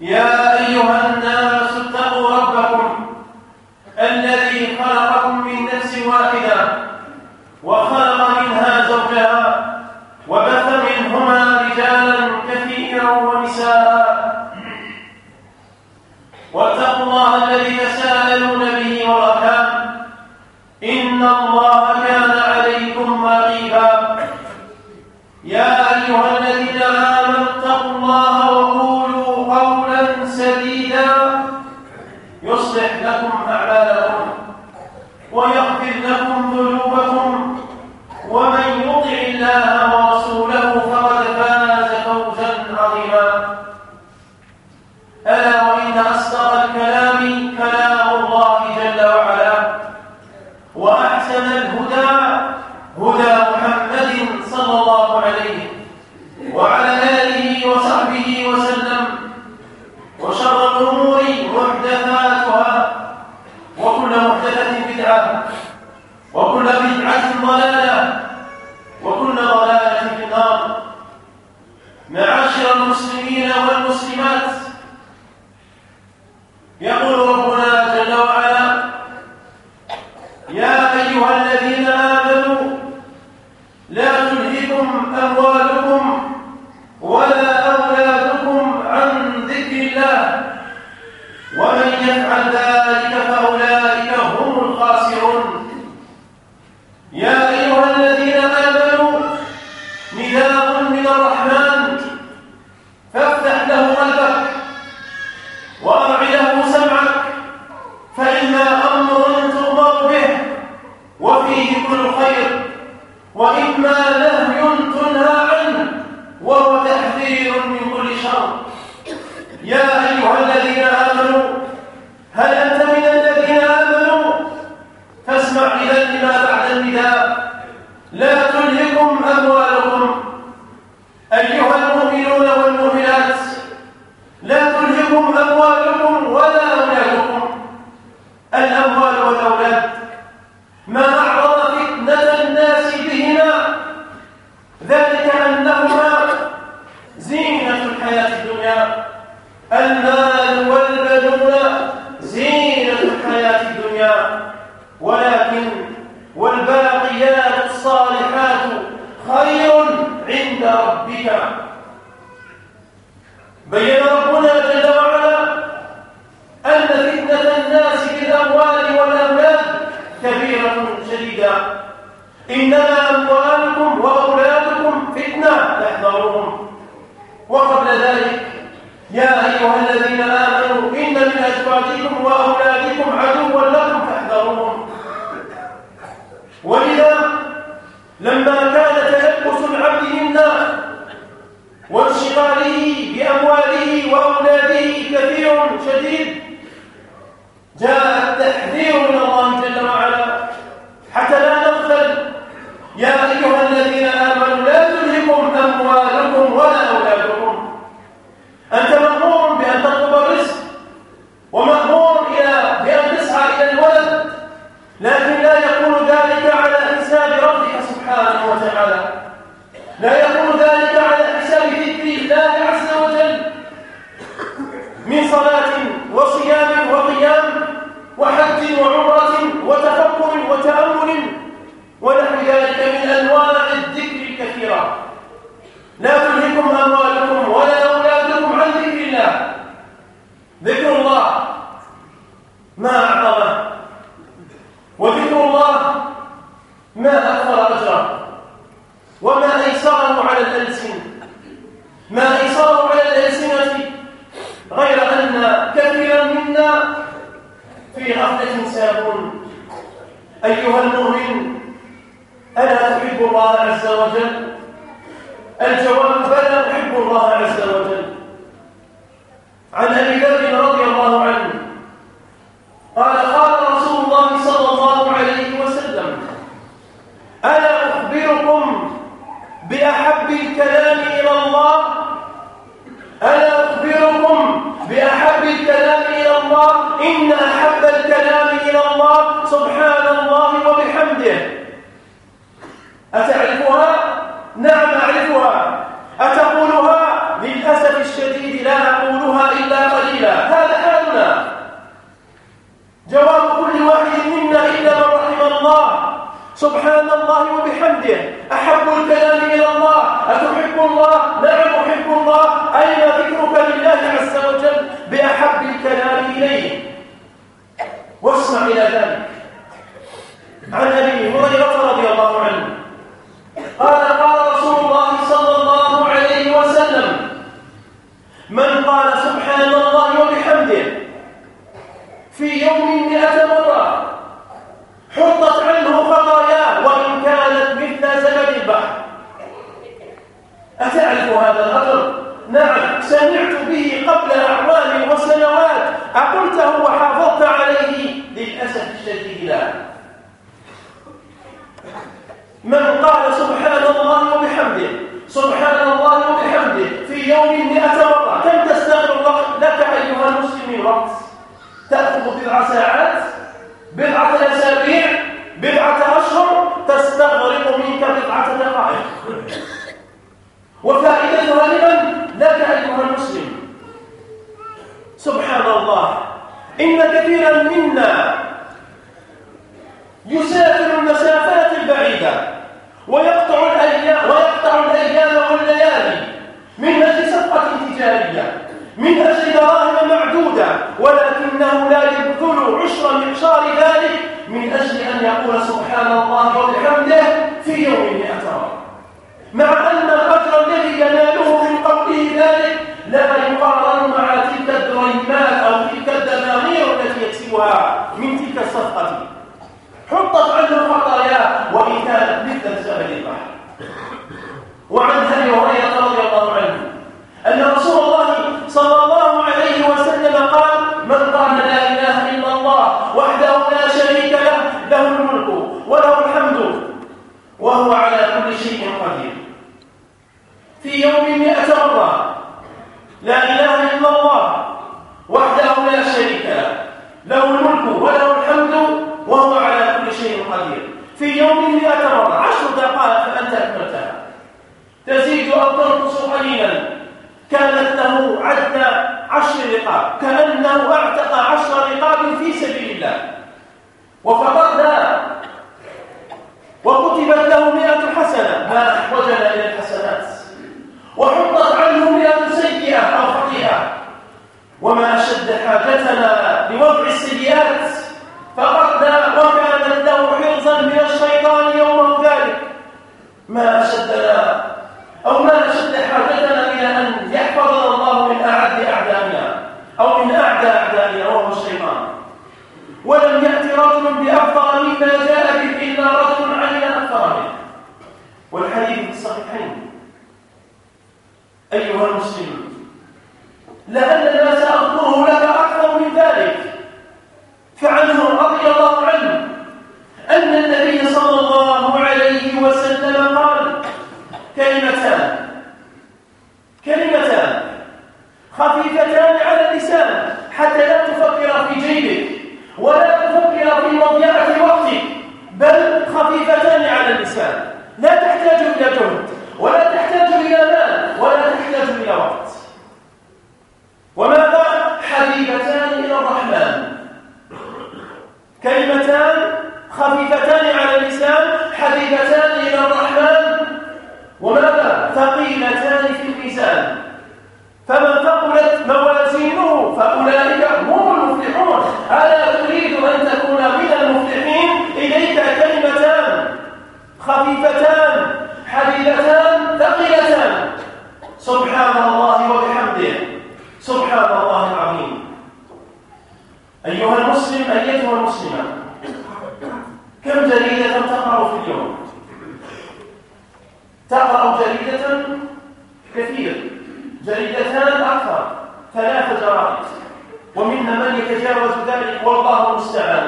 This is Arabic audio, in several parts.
يا المال والبنون زينة الحياة الدنيا ولكن والباقيات الصالحات خير عند ربك. بين ربنا جل وعلا أن فتنة الناس بالأموال والأولاد كبيرة شديدة. إنما أموال أيها الذين آمنوا إن من أزواجكم وأولادكم عدوا لكم فاحذروهم. ولذا لما كان تلبس العبد للناس وانشغاله بأمواله وأولاده كثير شديد جاء وبحمده أتعرفها؟ نعم أعرفها أتقولها؟ للأسف الشديد لا أقولها إلا قليلا هذا حالنا جواب كل واحد منا إلا من رحم الله سبحان الله وبحمده أحب الكلام إلى الله أتحب الله نعم أحب الله أين ذكرك لله عز وجل بأحب الكلام إليه واسمع إلى ذلك عن أبي هريرة رضي الله عنه قال قال رسول الله صلى الله عليه وسلم من قال سبحان الله وبحمده في يوم مئة مرة حطت عنه خطاياه وإن كانت مثل زبد البحر. أتعرف هذا الأجر؟ نعم سمعت به قبل أعوام وسنوات. أقلته وحافظت عليه. للأسف الشديد لا. من قال سبحان الله وبحمده سبحان الله وبحمده في يوم مئة مرة كم تستغفر لك أيها المسلم وقت تأخذ بضع ساعات بضعة أسابيع بضعة تستغرق منك بضعة دقائق. وفائدتها لمن؟ لك أيها المسلم. سبحان الله. إن كثيرا منا يسافر المسافات البعيدة ويقطع الأيام ويقطع الأيام والليالي. من أجل صفقة تجارية من أجل دراهم معدودة ولكنه لا يبذل عشر معشار ذلك من أجل أن يقول سبحان الله وبحمده في يوم مئة مع أن الأجر الذي يناله من قوله ذلك لا يقارن مع تلك الدريمات أو تلك الدنانير التي يكسبها من تلك الصفقة. حطت عنه الخطايا وإن كانت مثل جبل البحر. وعن أبي وهو على كل شيء قدير. في يوم مئة مرة لا إله إلا الله وحده لا شريك له له الملك وله الحمد وهو على كل شيء قدير. في يوم مئة مرة عشر دقائق فأنت أكملتها. تزيد أو تنقص قليلا كانت له عد عشر رقاب كأنه أعتق عشر رقاب في سبيل الله. وفقدنا وكتبت له مئة حسنة ما أحوجنا إلى الحسنات وحطت عنه مئة سيئة أو خطيئة وما أشد حاجتنا لوضع السيئات فقدنا وكانت له حرزا من الشيطان يومه ذلك. ما أشدنا أو ما أشد حاجتنا إلى أن يحفظنا الله من أعد أعدائنا أو من أعدى أعدائنا وهو الشيطان. ولم يأتي رجل بأفضل مما جاء به إلا رجل عمل أكثر منه. والحديث في الصحيحين. أيها المسلم لأن ما سأذكره لك أكثر من ذلك فعنه رضي الله عنه أن النبي صلى الله عليه وسلم قال كلمتان كلمتان خفيفتان على اللسان حتى لا تفكر في جيبك ولا تفكر في مضيعة وقتك بل خفيفتان على اللسان. لا تحتاج إلى جهد ولا تحتاج إلى مال ولا تحتاج إلى وقت وماذا؟ حبيبتان إلى الرحمن كلمتان خفيفتان على اللسان حبيبتان إلى الرحمن وماذا؟ ثقيلتان في الميزان سبحان الله وبحمده. سبحان الله العظيم. أيها المسلم أيتها المسلمة كم جريدة تقرأ في اليوم؟ تقرأ جريدة كثير جريدتان أكثر ثلاث جرائد. ومنا من يتجاوز ذلك؟ والله المستعان.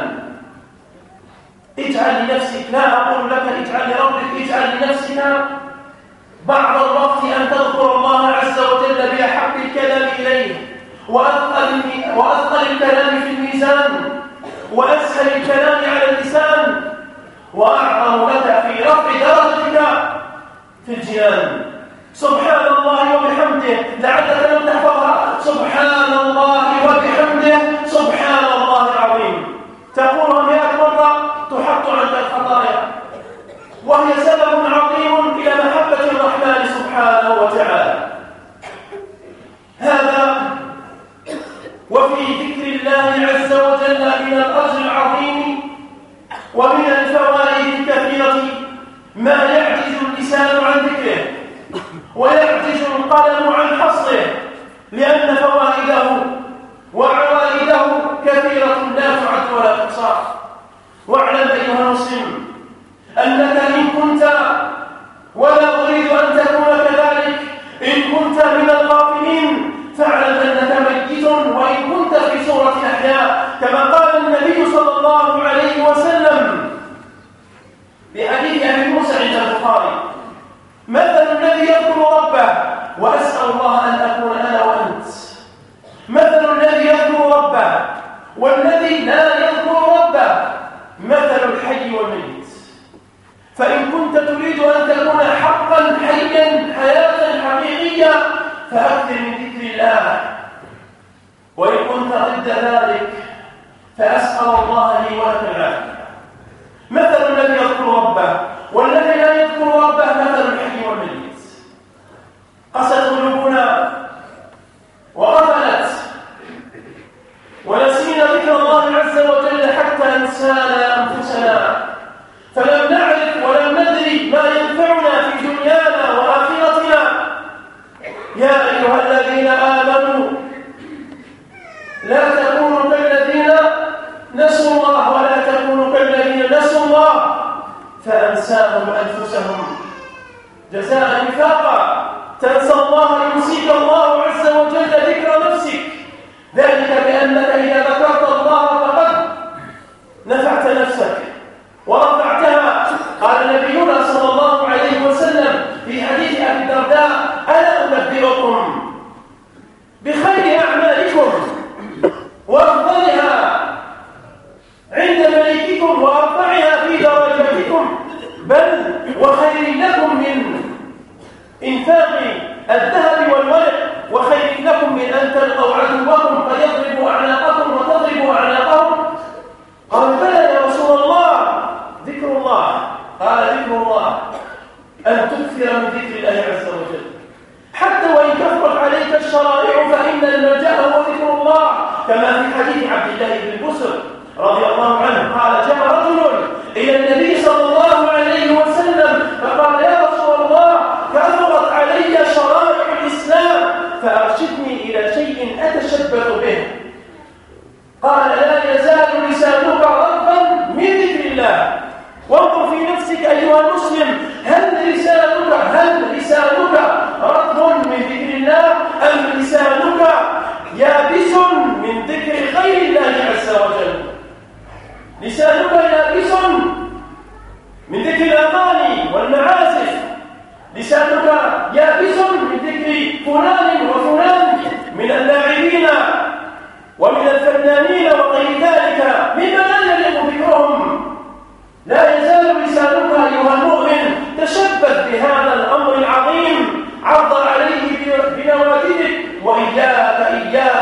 اجعل لنفسك لا أقول لك اجعل لربك اجعل لنفسنا بعض الوقت أن أسأل الله لي ولك العافية إياه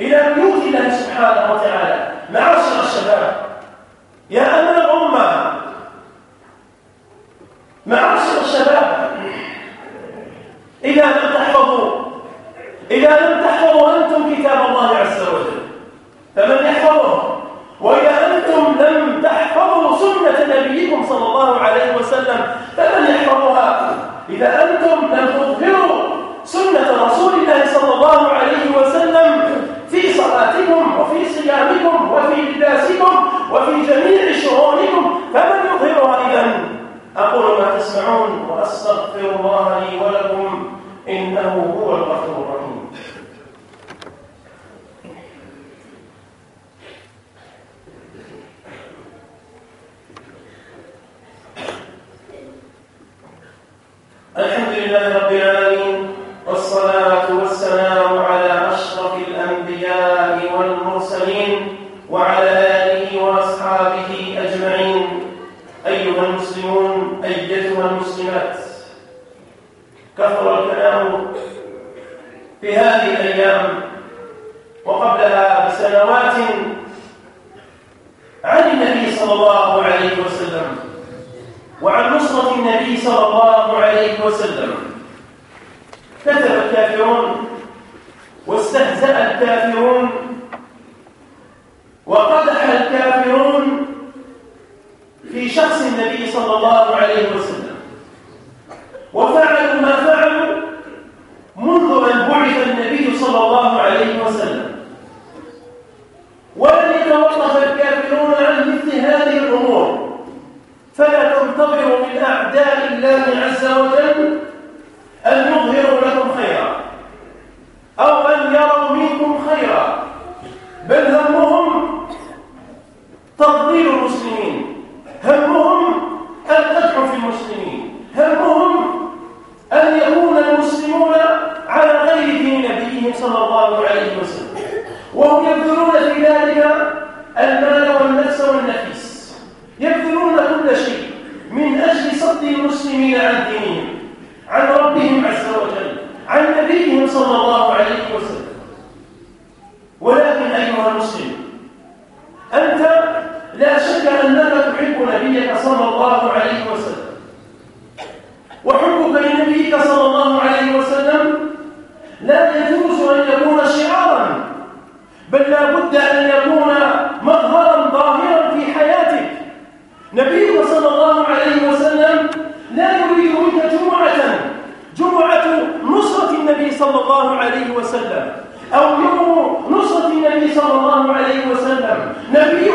إلى بيوت الله سبحانه وتعالى. معاشر الشباب. يا أمل الأمة. معاشر الشباب. إذا لم تحفظوا. إذا لم تحفظوا أنتم كتاب الله عز وجل. فمن يحفظه. وإذا أنتم لم تحفظوا سنة نبيكم صلى الله عليه وسلم فمن يحفظها؟ إذا أنتم لم تظهروا سنة رسول الله صلى الله عليه وسلم صلاتكم وفي صيامكم وفي لباسكم وفي جميع شؤونكم فمن يظهرها إذا أقول ما تسمعون وأستغفر الله لي ولكم إنه هو الغفور الرحيم. الحمد لله رب العالمين والصلاة والسلام على أشرف الأنبياء والمرسلين وعلى آله وأصحابه أجمعين أيها المسلمون أيتها المسلمات كثر الكلام في هذه الأيام وقبلها بسنوات عن النبي صلى الله عليه وسلم وعن نصرة النبي صلى الله عليه وسلم كذب الكافرون واستهزأ الكافرون وقدح الكافرون في شخص النبي صلى الله عليه وسلم. وفعلوا ما فعلوا منذ أن بعث النبي صلى الله عليه وسلم ولن يتوقف الكافرون عن مثل هذه الأمور فلا تنتظروا من أعداء الله عز وجل أن يظهروا لكم خيرا أو أن يروا منكم خيرا بل همهم تضليل المسلمين همهم القدح في المسلمين همهم أن يكون المسلمون على غير دين نبيهم صلى الله عليه وسلم وهم يبذلون في ذلك المال والنفس والنفيس يبذلون كل شيء من أجل صد المسلمين عن دينهم عن ربهم عز وجل عن نبيهم صلى الله عليه وسلم ولكن أيها المسلم أنت لا شك أنك تحب نبيك صلى الله عليه وسلم وحبك لنبيك صلى الله عليه وسلم لا يجوز أن يكون شعارا بل لا بد أن يكون مظهرا ظاهرا في حياتك نبيك صلى الله عليه وسلم لا يريد منك جمعة جمعة نصرة النبي صلى الله عليه وسلم أو يوم نصرة النبي صلى الله عليه وسلم نبيك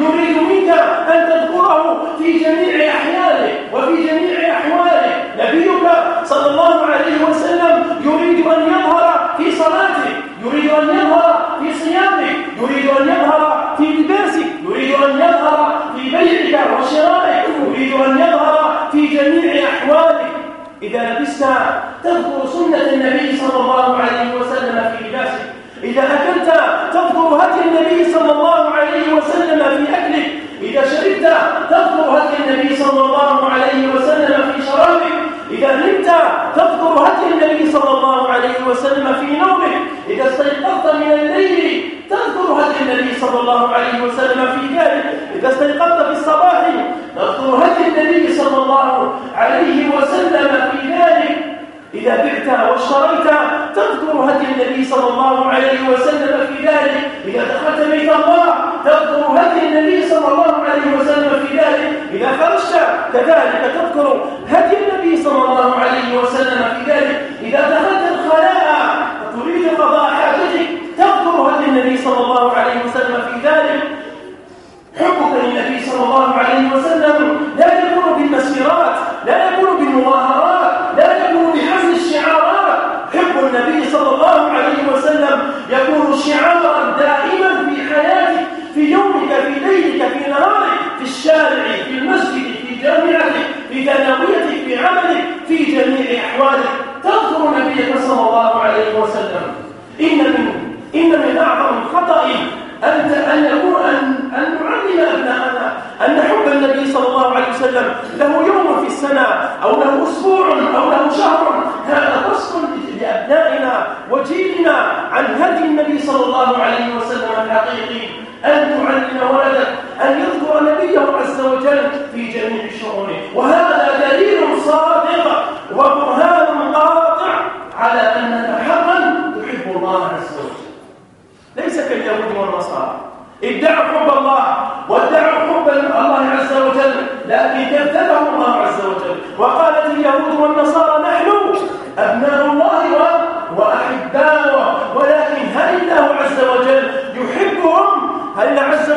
يريد منك أن تذكره في جميع أحيانه وفي جميع أحواله نبيك صلى الله عليه وسلم يريد أن يظهر في صلاتك يريد أن يظهر في صيامك يريد أن يظهر في لباسك يريد أن يظهر في بيعك وشرائك يريد أن يظهر في جميع أحوالك إذا لبست تذكر سنة النبي صلى الله عليه وسلم في لباسك. إذا أكلت تذكر هدي النبي صلى الله عليه وسلم في أكلك. إذا شربت تذكر هدي النبي صلى الله عليه وسلم في شرابك. إذا نمت تذكر هدي النبي صلى الله عليه وسلم في نومك إذا استيقظت من الليل تذكر هدي النبي صلى الله عليه وسلم في ذلك. إذا استيقظت في الصباح تذكر هدي النبي صلى الله عليه وسلم في ذلك. إذا بعت واشتريت تذكر هدي النبي صلى الله عليه وسلم في ذلك. إذا دخلت بيت الله تذكر هدي النبي صلى الله عليه وسلم في ذلك. إذا خرجت كذلك تذكر هدي النبي صلى الله عليه وسلم في ذلك. إذا دخلت الخلاء وتريد قضاء حاجتك تذكر هدي النبي صلى الله عليه وسلم في ذلك. حبك للنبي صلى الله عليه وسلم لا يكون بالمسيرات لا يكون بالمظاهرات لا يكون بحمل الشعارات. حب النبي صلى الله عليه وسلم يكون شعارا دائما في حياتك في يومك في ليلك في نهارك في الشارع في المسجد جامعتك في ثانويتك في عملك في جميع أحوالك. تذكر نبيك صلى الله عليه وسلم. إن من إن من أعظم الخطأ أن أن يكون أن أن نعلم أبناءنا أن حب النبي صلى الله عليه وسلم له يوم في السنة أو له أسبوع أو له شهر. هذا قصد لأبنائنا وجيلنا عن هدي النبي صلى الله عليه وسلم الحقيقي. أن تعلم ولدك أن يذكر نبيه عز وجل في جميع شؤونه. وهذا دليل صادق وبرهان قاطع على أنك حقا تحب الله عز وجل. ليس كاليهود والنصارى. ادعوا حب الله وادعوا حب الله عز وجل لكن كذبهم الله عز وجل. وقالت اليهود والنصارى نحن أبناء الله وأحباؤه ولكن هل الله عز وجل يحبهم؟ هل عز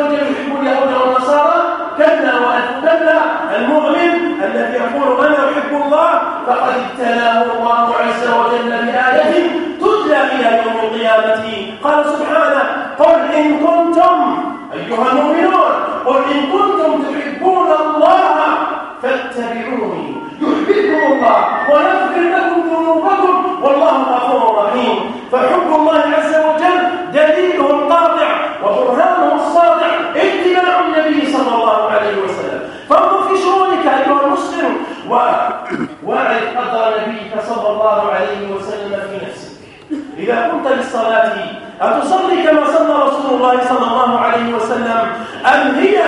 الذي يقول أنا أحب الله فقد ابتلاه الله عز وجل بآية تتلى إلى يوم القيامة قال سبحانه قل إن كنتم أيها المؤمنون قل إن كنتم تحبون الله فاتبعوني يحببكم الله ويغفر لكم ذنوبكم والله غفور رحيم فحب الله عز وجل دليله القاطع وبرهانه الصادع اتباع النبي صلى الله عليه وسلم فانظر في شؤونك ايها المسلم واعرف قدر نبيك صلى الله عليه وسلم في نفسك اذا قمت للصلاه اتصلي كما صلى رسول الله صلى الله عليه وسلم ام هي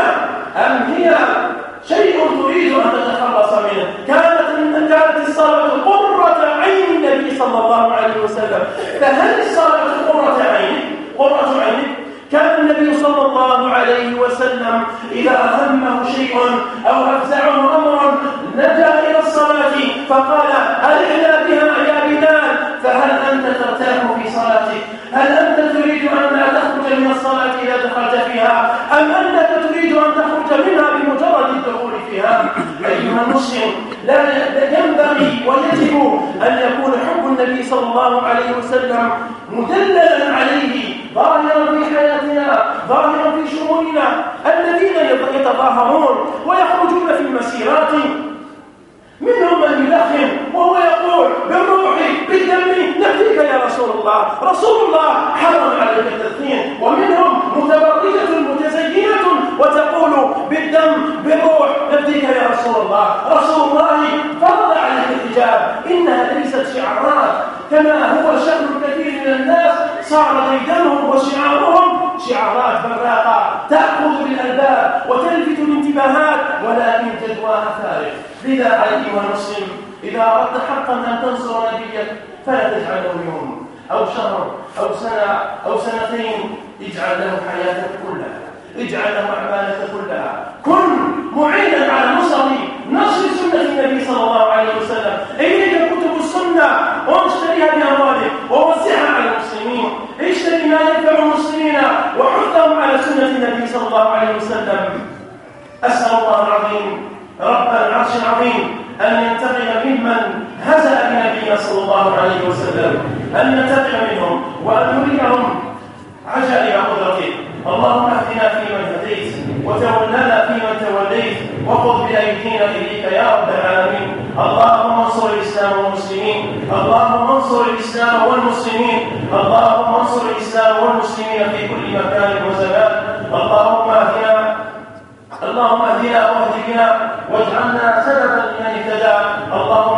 ام هي شيء تريد ان تتخلص منه كانت كانت الصلاه قره عين النبي صلى الله عليه وسلم فهل الصلاه قرة عين؟ قرة عينك كان النبي صلى الله عليه وسلم إذا أهمه شيء أو أفزعه أمر نجا إلى الصلاة فقال ألحنا بها يا بلال. فهل أنت ترتاح في صلاتك؟ هل أنت تريد أن لا تخرج من الصلاة إذا دخلت فيها؟ أم أنك تريد أن تخرج منها بمجرد الدخول فيها أيها المسلم لا ينبغي ويجب أن يكون حب النبي صلى الله عليه وسلم مدللا عليه ظاهرا في حياتنا ظاهرا في شؤوننا الذين يتظاهرون ويخرجون في المسيرات. منهم من يلخم وهو يقول بالروح بالدم نفديك يا رسول الله رسول الله حرم عليك التدخين. ومنهم متبرجة متزينة وتقول بالدم نفديك يا رسول الله رسول الله فرض عليك الحجاب إنها ليست شعارات كما هو شأن الكثير من الناس صار ديدنهم وشعارهم شعارات براقة تأخذ بالألباب وتلفت الانتباهات ولكن جدواها فارغ. لذا أيها المسلم إذا أردت حقا أن تنصر نبيك فلا تجعله يوم أو شهر أو سنة أو سنتين اجعل له حياتك كلها. اجعل له أعمالك كلها. كن معينا على نصر نصر سنة النبي صلى الله عليه وسلم. إليك كتب السنة. واشتريها بأموالك. ووزعها على المسلمين. اشتري ما ينفع المسلمين. وحثهم على سنة النبي صلى الله عليه وسلم. أسأل الله العظيم. رب العرش العظيم. أن ينتقم ممن هزأ بنبينا صلى الله عليه وسلم. أن ينتقم منهم. وأن يريهم عجائب قدرته اللهم اهدنا فيمن هديت وتولنا فيمن توليت وخذ بايدينا اليك يا رب العالمين اللهم انصر الاسلام والمسلمين اللهم انصر الإسلام والمسلمين. اللهم انصر الإسلام والمسلمين في كل مكان وزمان. اللهم اهدنا اللهم أهدنا واهد بنا واجعلنا سببا لمن اهتدى. اللهم